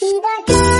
你的歌。